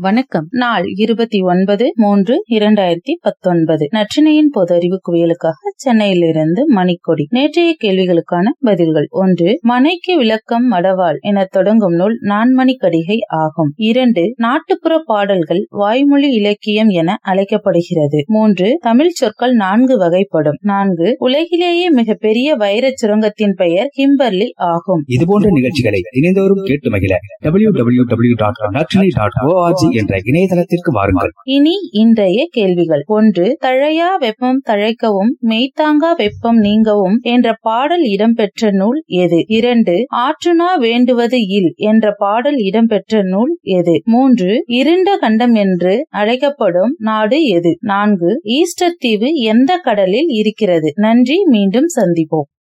வணக்கம். நாள் இருபத்தி ஒன்பது மூன்று இரண்டாயிரத்தி பத்தொன்பது. நற்றினையின் பொது அறிவு குவியலுக்காக சென்னையிலிருந்து மணிக்கொடி. நேற்றைய கேள்விகளுக்கான பதில்கள். ஒன்று மனைக்கு விளக்கம் மடவாள் என தொடங்கும் நூல் நான்மணி கடிகை ஆகும். இரண்டு நாட்டுப்புற பாடல்கள் வாய்மொழி இலக்கியம் என அழைக்கப்படுகிறது. மூன்று தமிழ் சொற்கள் நான்கு வகைப்படும். நான்கு உலகிலேயே மிக பெரிய வைரச் சுரங்கத்தின் பெயர் கிம்பர்லி ஆகும். இதுபோன்ற நிகழ்ச்சிகளை இணைந்தோறும் கேட்டு மகிழ. W W W dot dot O R G என்ற இணையதளத்திற்கு வாருங்கள். இனி இன்றைய கேள்விகள். ஒன்று தழையா வெப்பம் தழைக்கவும் மெய்த்தாங்கா வெப்பம் நீங்கவும் என்ற பாடல் இடம்பெற்ற நூல் எது? இரண்டு ஆற்றுனா வேண்டுவது இல் என்ற பாடல் இடம்பெற்ற நூல் எது? மூன்று இருண்ட கண்டம் என்று அழைக்கப்படும் நாடு எது? நான்கு ஈஸ்டர் தீவு எந்த கடலில் இருக்கிறது? நன்றி மீண்டும் சந்திப்போம்.